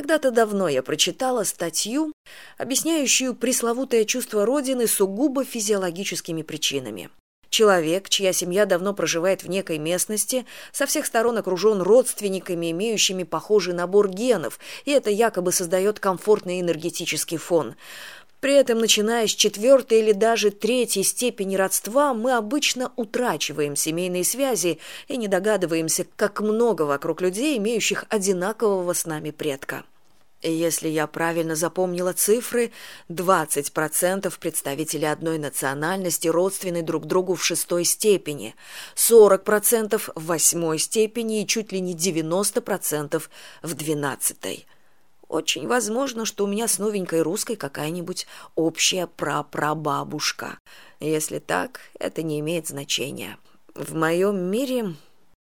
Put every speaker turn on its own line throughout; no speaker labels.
когда-то давно я прочитала статью объясняющую пресловутое чувство родины сугубо физиологическими причинами. Человек чья семья давно проживает в некой местности со всех сторон окружен родственниками имеющими похожий набор генов и это якобы создает комфортный энергетический фон при этом начиная с четвертой или даже третьей степени родства мы обычно утрачиваем семейные связи и не догадываемся как много вокруг людей имеющих одинакового с нами предка если я правильно запомнила цифры, 20% представителей одной национальности родственны друг другу в шестой степени, 40% в восьмой степени и чуть ли не 90% в двенадцатой. Очень возможно, что у меня с новенькой русской какая-нибудь общая прапрабабушка. Если так, это не имеет значения. В моем мире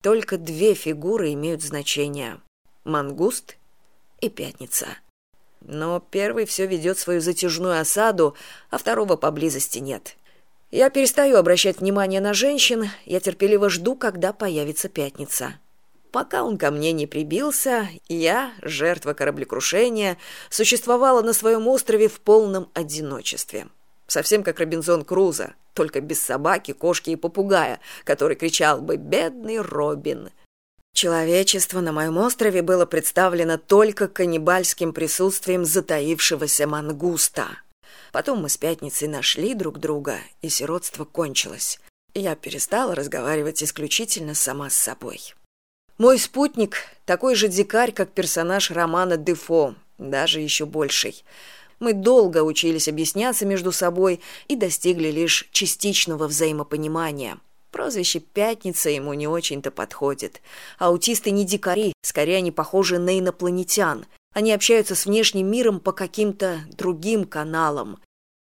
только две фигуры имеют значение – мангуст и пятница но первый все ведет свою затяжную осаду а второго поблизости нет я перестаю обращать внимание на женщин я терпеливо жду когда появится пятница пока он ко мне не прибился я жертва кораблекрушения существовала на своем острове в полном одиночестве совсем как робинзон круза только без собаки кошки и попугая который кричал бы бедный робин Человечество на моем острове было представлено только каннибальским присутствием затаившегося мангуста. Потом мы с пятницей нашли друг друга, и сиротство кончилось. Я перестала разговаривать исключительно сама с собой. Мой спутник – такой же дикарь, как персонаж романа Дефо, даже еще больший. Мы долго учились объясняться между собой и достигли лишь частичного взаимопонимания – прозвище пятница ему не очень то подходит. Аутисты не дикари скорее они похожи на инопланетян. Они общаются с внешним миром по каким то другим каналам.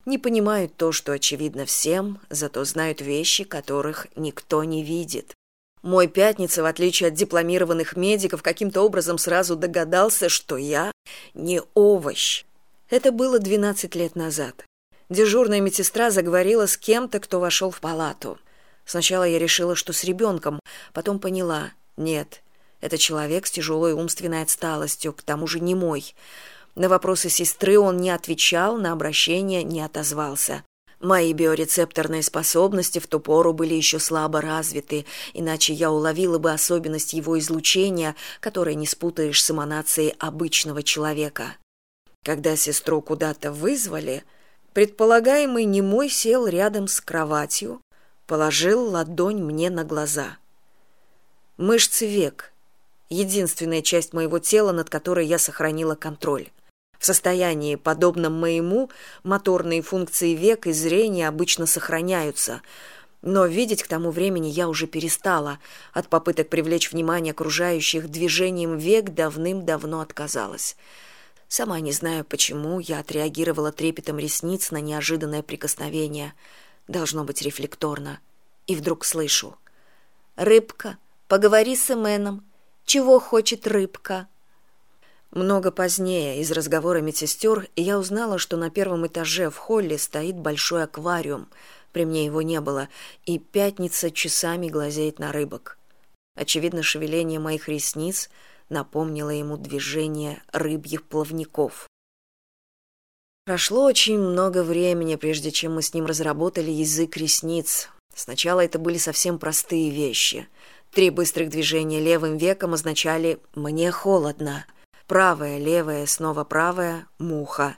Не понимают то что очевидно всем зато знают вещи которых никто не видит мой пятница в отличие от дипломированных медиков каким то образом сразу догадался что я не овощ это было двенадцать лет назад дежурная медсестра заговорила с кем то кто вошел в палату Сначала я решила, что с ребенком, потом поняла – нет, это человек с тяжелой умственной отсталостью, к тому же не мой. На вопросы сестры он не отвечал, на обращение не отозвался. Мои биорецепторные способности в ту пору были еще слабо развиты, иначе я уловила бы особенность его излучения, которое не спутаешь с эманацией обычного человека. Когда сестру куда-то вызвали, предполагаемый немой сел рядом с кроватью, положил ладонь мне на глаза мышцы век единственная часть моего тела над которой я сохранила контроль в состоянии. Подобном моему моторные функции век и зрения обычно сохраняются. Но видеть к тому времени я уже перестала. От попыток привлечь внимание окружающих движением век давным давно отказалась. Сама не знаю почему я отреагировала трепетом ресниц на неожиданное прикосновение. Должно быть рефлекторно. И вдруг слышу. Рыбка поговори с эменом чего хочет рыбка много позднее из разговора медсестер я узнала что на первом этаже в холле стоит большой аквариум при мне его не было и пятница часами глазеет на рыбок очевидно шевеление моих ресниц напомнило ему движение рыбьих плавников Прошло очень много времени, прежде чем мы с ним разработали язык ресниц. Сначала это были совсем простые вещи. Три быстрых движения левым веком означали «мне холодно». Правая, левая, снова правая – муха.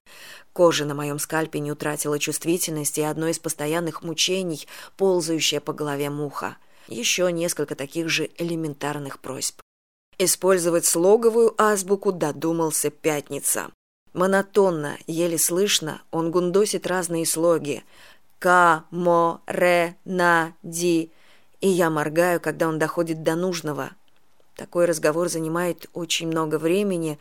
Кожа на моем скальпе не утратила чувствительности, и одно из постоянных мучений – ползающая по голове муха. Еще несколько таких же элементарных просьб. Использовать слоговую азбуку додумался пятница монотонно еле слышно он гундосит разные слоги к мо ре на ди и я моргаю когда он доходит до нужного такой разговор занимает очень много времени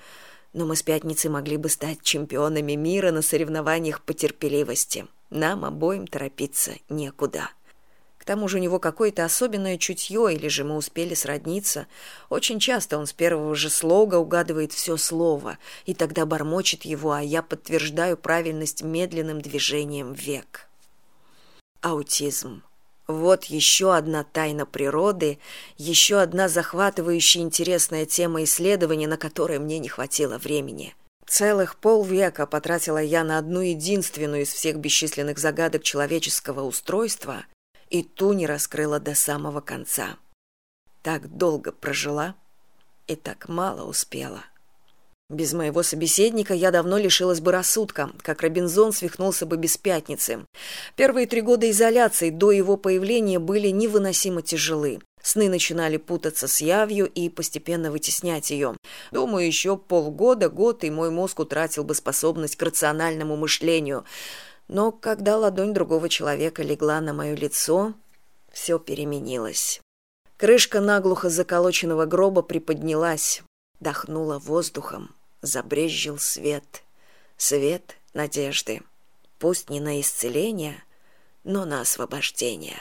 но мы с пятницы могли бы стать чемпионами мира на соревнованиях по терпеливости нам обоим торопиться некуда к тому же у него какое-то особенное чутье, или же мы успели сродниться. Очень часто он с первого же слога угадывает все слово, и тогда бормочет его, а я подтверждаю правильность медленным движением век. Аутизм. Вот еще одна тайна природы, еще одна захватывающая интересная тема исследования, на которой мне не хватило времени – целых полвека потратила я на одну единственную из всех бесчисленных загадок человеческого устройства и ту не раскрыла до самого конца. Так долго прожила и так мало успела без моего собеседника я давно лишилась бы рассудка как робинзон свихнулся бы без пятницы. Первые три года изоляции до его появления были невыносимо тяжелы. Сны начинали путаться с явью и постепенно вытеснять ее думаю еще полгода год и мой мозг утратил бы способность к рациональному мышлению. Но когда ладонь другого человека легла на мое лицо все переменилось. Крышка наглухо заколоченного гроба приподнялась дохнула воздухом забрезжил свет. Свет надежды. Пусть не на исцеление но на освобождение